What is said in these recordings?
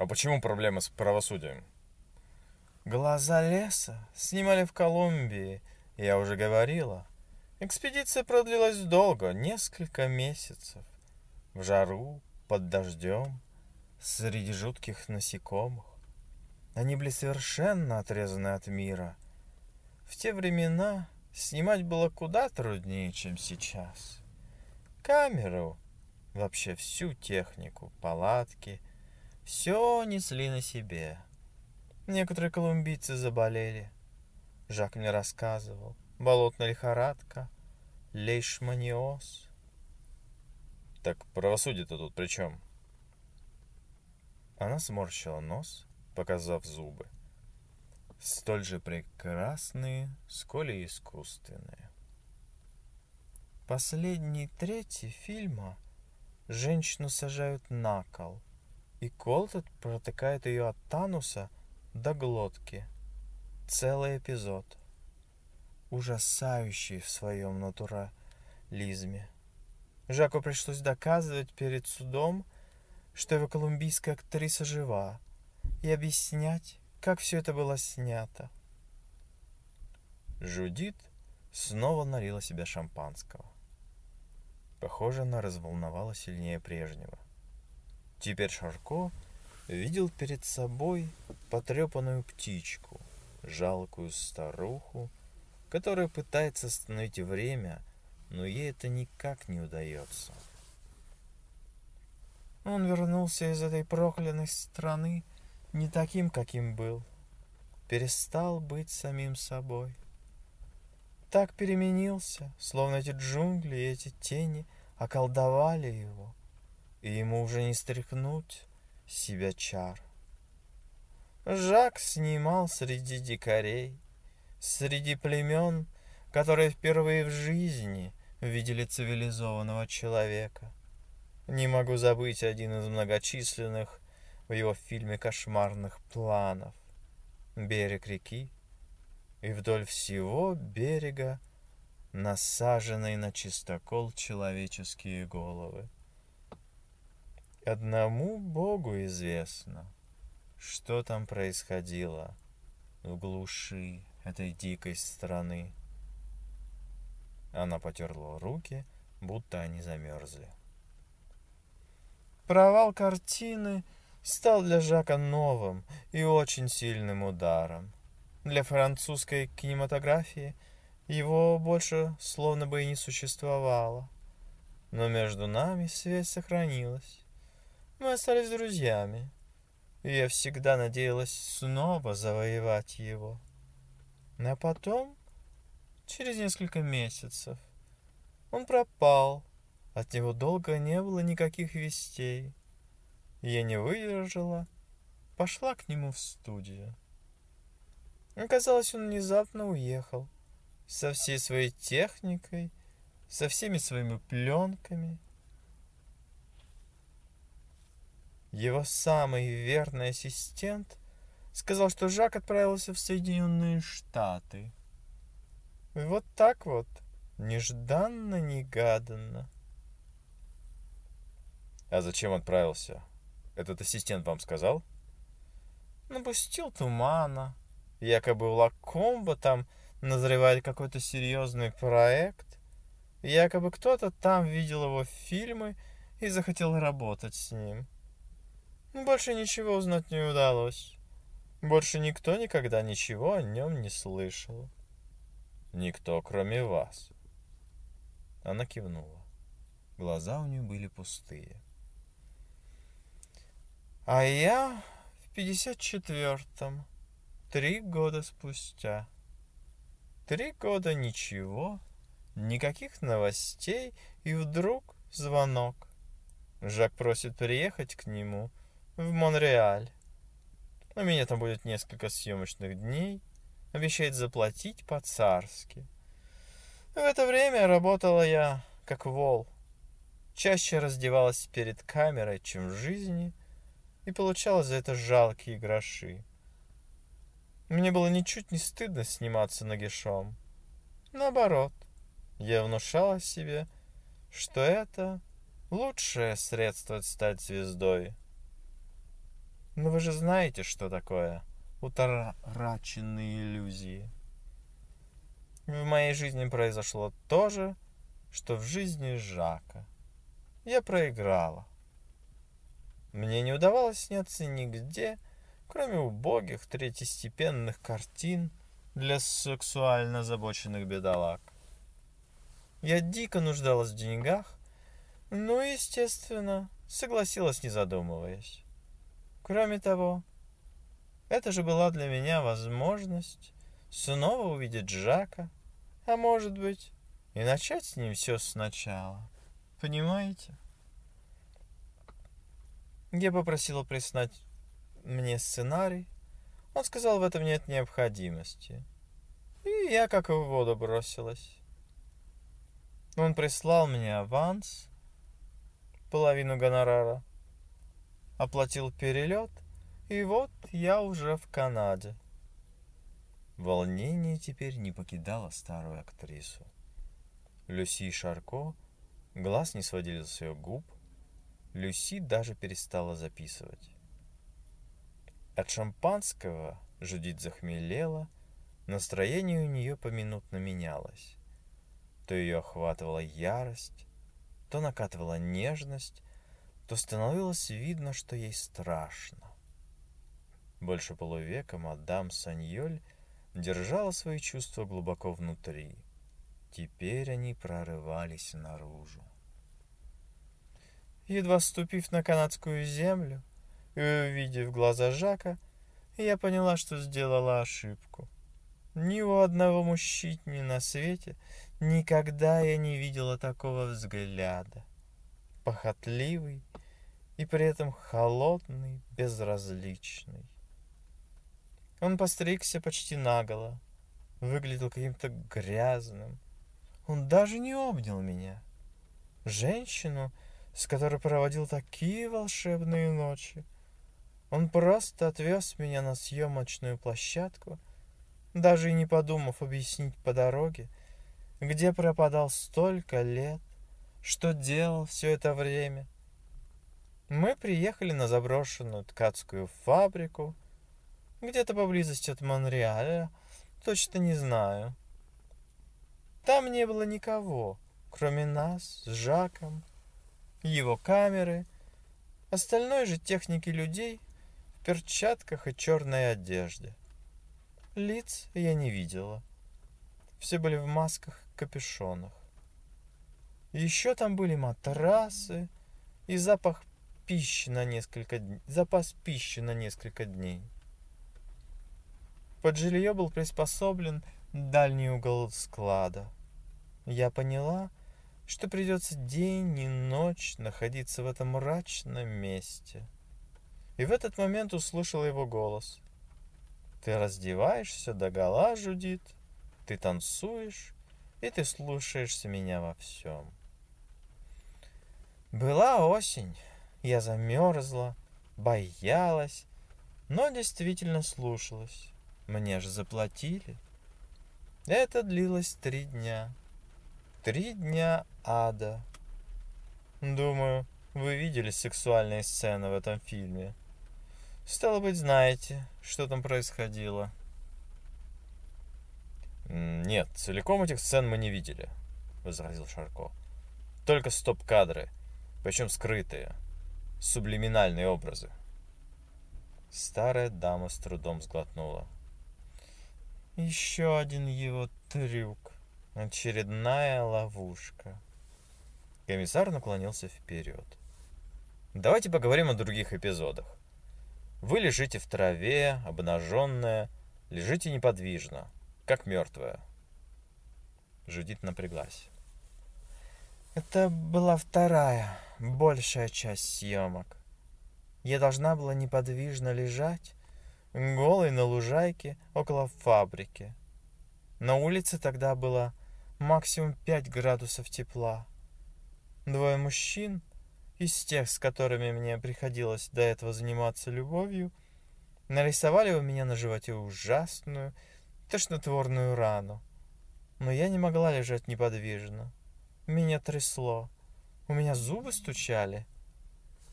А почему проблема с правосудием? Глаза леса снимали в Колумбии, я уже говорила. Экспедиция продлилась долго, несколько месяцев. В жару, под дождем, среди жутких насекомых. Они были совершенно отрезаны от мира. В те времена снимать было куда труднее, чем сейчас. Камеру, вообще всю технику, палатки, все несли на себе. Некоторые колумбийцы заболели. Жак мне рассказывал. Болотная лихорадка, лейшманиоз. Так правосудие-то тут при чем? Она сморщила нос, показав зубы. Столь же прекрасные, сколь и искусственные. Последний третий фильма женщину сажают на кол, и кол этот протыкает ее от тануса до глотки. Целый эпизод. Ужасающий в своем натурализме. Жаку пришлось доказывать перед судом, что его колумбийская актриса жива, и объяснять, как все это было снято. Жудит снова налила себе шампанского. Похоже, она разволновала сильнее прежнего. Теперь Шарко видел перед собой потрепанную птичку, жалкую старуху, которая пытается остановить время, но ей это никак не удается. Он вернулся из этой проклятой страны не таким, каким был. Перестал быть самим собой. Так переменился, словно эти джунгли и эти тени околдовали его, и ему уже не стряхнуть себя чар. Жак снимал среди дикарей, среди племен, которые впервые в жизни видели цивилизованного человека. Не могу забыть один из многочисленных в его фильме кошмарных планов. Берег реки, и вдоль всего берега насаженные на чистокол человеческие головы. Одному Богу известно, что там происходило в глуши этой дикой страны. Она потерла руки, будто они замерзли. Провал картины стал для Жака новым и очень сильным ударом. Для французской кинематографии его больше словно бы и не существовало. Но между нами связь сохранилась. Мы остались друзьями. И я всегда надеялась снова завоевать его. А потом, через несколько месяцев, он пропал. От него долго не было никаких вестей. Я не выдержала, пошла к нему в студию. Оказалось, он внезапно уехал со всей своей техникой, со всеми своими пленками. Его самый верный ассистент сказал, что Жак отправился в Соединенные Штаты. И вот так вот, нежданно-негаданно. А зачем отправился? Этот ассистент вам сказал? Напустил тумана. Якобы у Лакомба там назревает какой-то серьезный проект. Якобы кто-то там видел его фильмы и захотел работать с ним. Больше ничего узнать не удалось. Больше никто никогда ничего о нем не слышал. Никто, кроме вас. Она кивнула. Глаза у нее были пустые. А я в 54-м, три года спустя. Три года ничего, никаких новостей, и вдруг звонок. Жак просит приехать к нему в Монреаль. У меня там будет несколько съемочных дней. Обещает заплатить по-царски. В это время работала я как вол. Чаще раздевалась перед камерой, чем в жизни, и получала за это жалкие гроши. Мне было ничуть не стыдно сниматься нагишом. Наоборот, я внушала себе, что это лучшее средство стать звездой. Но вы же знаете, что такое утраченные иллюзии. В моей жизни произошло то же, что в жизни Жака. Я проиграла. Мне не удавалось сняться нигде, кроме убогих третьестепенных картин для сексуально озабоченных бедолаг. Я дико нуждалась в деньгах, но, естественно, согласилась, не задумываясь. Кроме того, это же была для меня возможность снова увидеть Жака, а может быть, и начать с ним все сначала. Понимаете? Я попросила прислать мне сценарий. Он сказал, в этом нет необходимости. И я как в воду бросилась. Он прислал мне аванс, половину гонорара, оплатил перелет, и вот я уже в Канаде. Волнение теперь не покидало старую актрису. Люси Шарко глаз не сводили с ее губ, Люси даже перестала записывать. От шампанского Жудит захмелела, настроение у нее поминутно менялось. То ее охватывала ярость, то накатывала нежность, то становилось видно, что ей страшно. Больше полувека мадам Саньоль держала свои чувства глубоко внутри. Теперь они прорывались наружу. Едва ступив на канадскую землю и увидев глаза Жака, я поняла, что сделала ошибку. Ни у одного мужчины на свете никогда я не видела такого взгляда. Похотливый и при этом холодный, безразличный. Он постригся почти наголо, выглядел каким-то грязным. Он даже не обнял меня. Женщину, с которой проводил такие волшебные ночи. Он просто отвез меня на съемочную площадку, даже и не подумав объяснить по дороге, где пропадал столько лет, что делал все это время. Мы приехали на заброшенную ткацкую фабрику, где-то поблизости от Монреаля, точно не знаю. Там не было никого, кроме нас с Жаком его камеры, остальной же техники людей в перчатках и черной одежде. Лиц я не видела. Все были в масках капюшонах. Еще там были матрасы и запах пищи на несколько дней, запас пищи на несколько дней. Под жилье был приспособлен дальний угол склада. Я поняла, что придется день и ночь находиться в этом мрачном месте. И в этот момент услышал его голос. Ты раздеваешься до гола, Жудит, ты танцуешь, и ты слушаешься меня во всем. Была осень, я замерзла, боялась, но действительно слушалась. Мне же заплатили. Это длилось три дня. Три дня ада. Думаю, вы видели сексуальные сцены в этом фильме. Стало быть, знаете, что там происходило. Нет, целиком этих сцен мы не видели, возразил Шарко. Только стоп-кадры, причем скрытые, сублиминальные образы. Старая дама с трудом сглотнула. Еще один его трюк. Очередная ловушка. Комиссар наклонился вперед. Давайте поговорим о других эпизодах. Вы лежите в траве, обнаженная, лежите неподвижно, как мертвая. Жудит напряглась. Это была вторая, большая часть съемок. Я должна была неподвижно лежать, голой на лужайке около фабрики. На улице тогда было максимум 5 градусов тепла. Двое мужчин, из тех, с которыми мне приходилось до этого заниматься любовью, нарисовали у меня на животе ужасную, тошнотворную рану. Но я не могла лежать неподвижно. Меня трясло. У меня зубы стучали.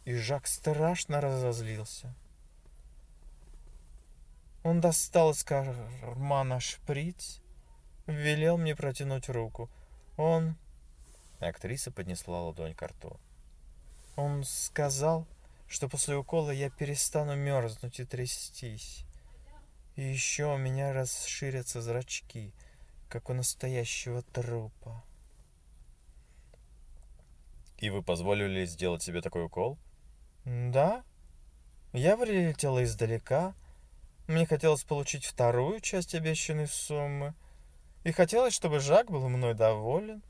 И Жак страшно разозлился. Он достал из кармана шприц, велел мне протянуть руку. Он... Актриса поднесла ладонь к рту. Он сказал, что после укола я перестану мерзнуть и трястись. И еще у меня расширятся зрачки, как у настоящего трупа. И вы позволили сделать себе такой укол? Да. Я прилетела издалека. Мне хотелось получить вторую часть обещанной суммы. И хотелось, чтобы Жак был мной доволен.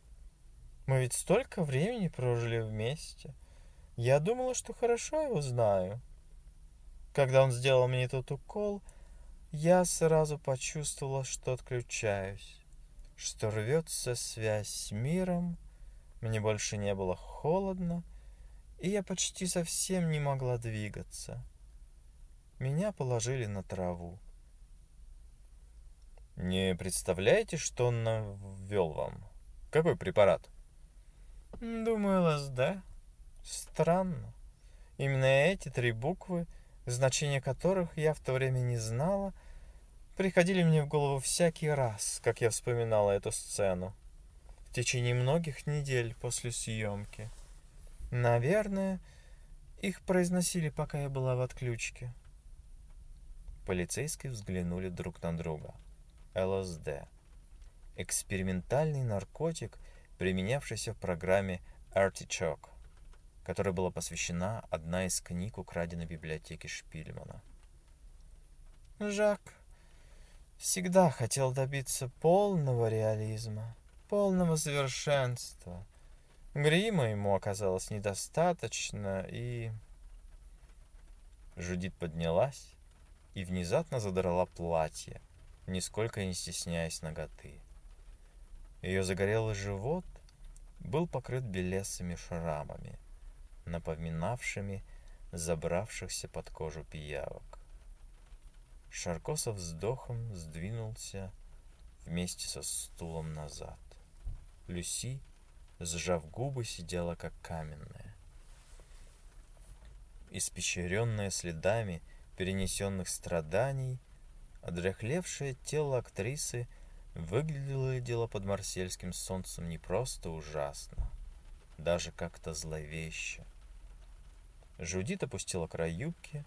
Мы ведь столько времени прожили вместе. Я думала, что хорошо его знаю. Когда он сделал мне этот укол, я сразу почувствовала, что отключаюсь, что рвется связь с миром, мне больше не было холодно, и я почти совсем не могла двигаться. Меня положили на траву. Не представляете, что он ввел вам? Какой препарат? Думаю, ЛСД. Странно. Именно эти три буквы, значение которых я в то время не знала, приходили мне в голову всякий раз, как я вспоминала эту сцену в течение многих недель после съемки. Наверное, их произносили, пока я была в отключке. Полицейские взглянули друг на друга. ЛСД. Экспериментальный наркотик, применявшийся в программе Artichoke, которой была посвящена одна из книг, украденной в библиотеке Шпильмана. Жак всегда хотел добиться полного реализма полного совершенства. Грима ему оказалось недостаточно, и... Жудит поднялась и внезапно задрала платье, нисколько не стесняясь ноготы. Ее загорелый живот был покрыт белесыми шрамами, напоминавшими забравшихся под кожу пиявок. Шарко со вздохом сдвинулся вместе со стулом назад. Люси, сжав губы, сидела как каменная. Испещренная следами перенесенных страданий, одряхлевшее тело актрисы выглядело дело под марсельским солнцем не просто ужасно, даже как-то зловеще. Жудит опустила край юбки,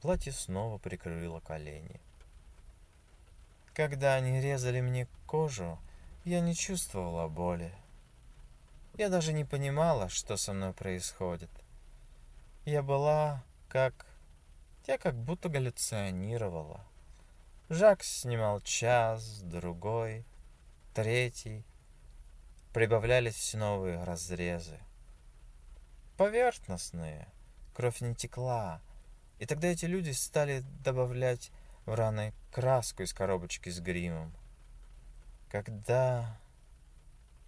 платье снова прикрыло колени. Когда они резали мне кожу, я не чувствовала боли. Я даже не понимала, что со мной происходит. Я была как... Я как будто галлюционировала. Жак снимал час, другой, третий. Прибавлялись все новые разрезы. Поверхностные. Кровь не текла. И тогда эти люди стали добавлять в раны краску из коробочки с гримом. Когда,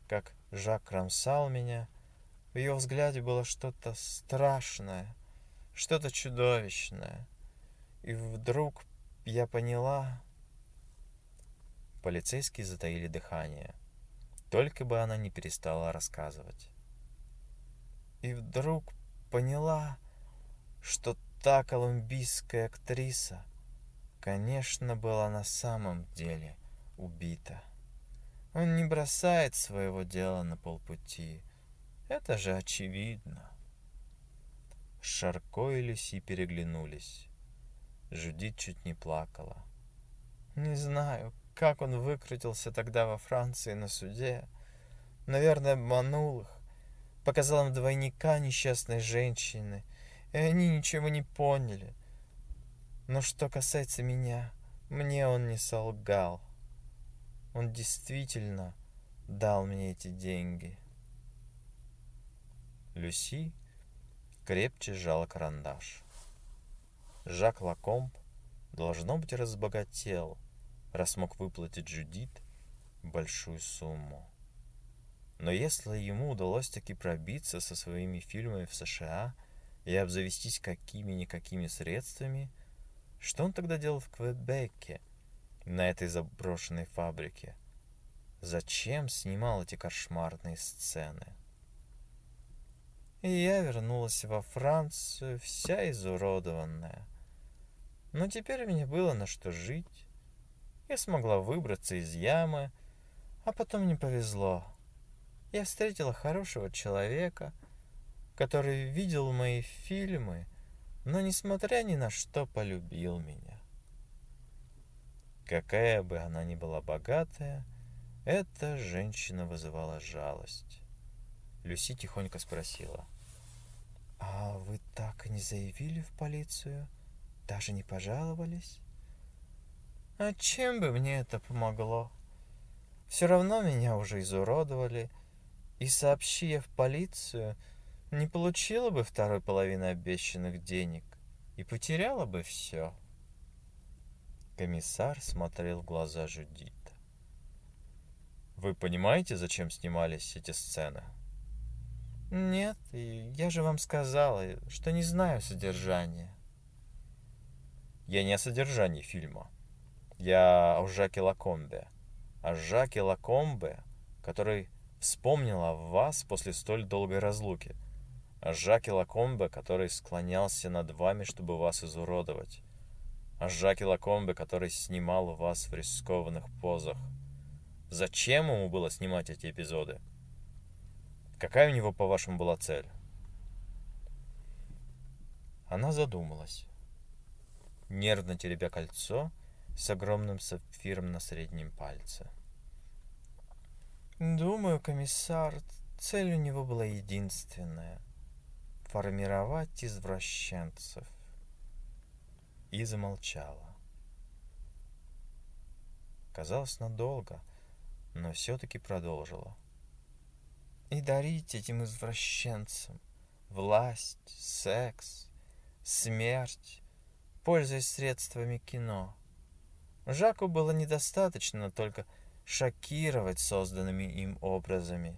как Жак кромсал меня, в ее взгляде было что-то страшное, что-то чудовищное. И вдруг я поняла... Полицейские затаили дыхание. Только бы она не перестала рассказывать. И вдруг поняла, что та колумбийская актриса, конечно, была на самом деле убита. Он не бросает своего дела на полпути. Это же очевидно. Шарко и Люси переглянулись. Жудит чуть не плакала. Не знаю, как он выкрутился тогда во Франции на суде. Наверное, обманул их. Показал им двойника несчастной женщины, и они ничего не поняли. Но что касается меня, мне он не солгал. Он действительно дал мне эти деньги. Люси крепче сжала карандаш. Жак Лакомб, должно быть, разбогател, раз мог выплатить Джудит большую сумму. Но если ему удалось таки пробиться со своими фильмами в США и обзавестись какими-никакими средствами, что он тогда делал в Квебеке – на этой заброшенной фабрике. Зачем снимал эти кошмарные сцены? И я вернулась во Францию, вся изуродованная. Но теперь мне было на что жить. Я смогла выбраться из ямы, а потом не повезло. Я встретила хорошего человека, который видел мои фильмы, но, несмотря ни на что, полюбил меня. Какая бы она ни была богатая, эта женщина вызывала жалость. Люси тихонько спросила. «А вы так и не заявили в полицию? Даже не пожаловались?» «А чем бы мне это помогло? Все равно меня уже изуродовали, и, сообщи я в полицию, не получила бы второй половины обещанных денег и потеряла бы все». Комиссар смотрел в глаза Жудита. «Вы понимаете, зачем снимались эти сцены?» «Нет, я же вам сказала, что не знаю содержания». «Я не о содержании фильма. Я о Жаке Лакомбе. О Жаке Лакомбе, который вспомнил о вас после столь долгой разлуки. О Жаке Лакомбе, который склонялся над вами, чтобы вас изуродовать о Жаке Лакомбе, который снимал вас в рискованных позах. Зачем ему было снимать эти эпизоды? Какая у него, по-вашему, была цель? Она задумалась, нервно теребя кольцо с огромным сапфиром на среднем пальце. Думаю, комиссар, цель у него была единственная — формировать извращенцев и замолчала. Казалось надолго, но все-таки продолжила. И дарить этим извращенцам власть, секс, смерть, пользуясь средствами кино. Жаку было недостаточно только шокировать созданными им образами,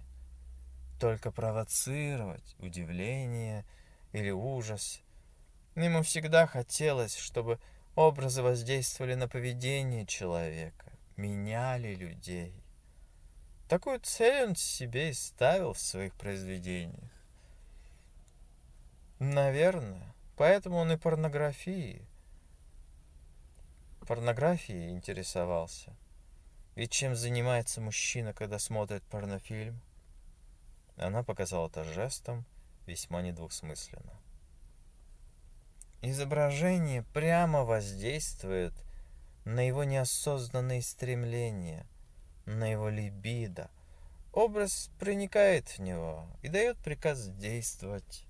только провоцировать удивление или ужас Ему всегда хотелось, чтобы образы воздействовали на поведение человека, меняли людей. Такую цель он себе и ставил в своих произведениях. Наверное, поэтому он и порнографией, порнографией интересовался. Ведь чем занимается мужчина, когда смотрит порнофильм? Она показала это жестом весьма недвусмысленно. Изображение прямо воздействует на его неосознанные стремления, на его либидо. Образ проникает в него и дает приказ действовать.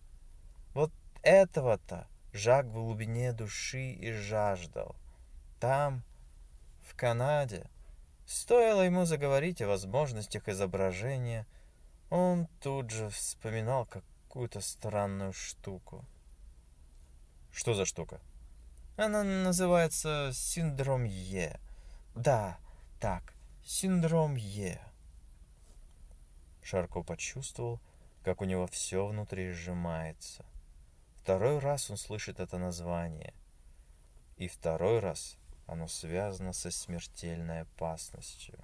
Вот этого-то Жак в глубине души и жаждал. Там, в Канаде, стоило ему заговорить о возможностях изображения, он тут же вспоминал какую-то странную штуку. Что за штука? Она называется синдром Е. Да, так, синдром Е. Шарко почувствовал, как у него все внутри сжимается. Второй раз он слышит это название. И второй раз оно связано со смертельной опасностью.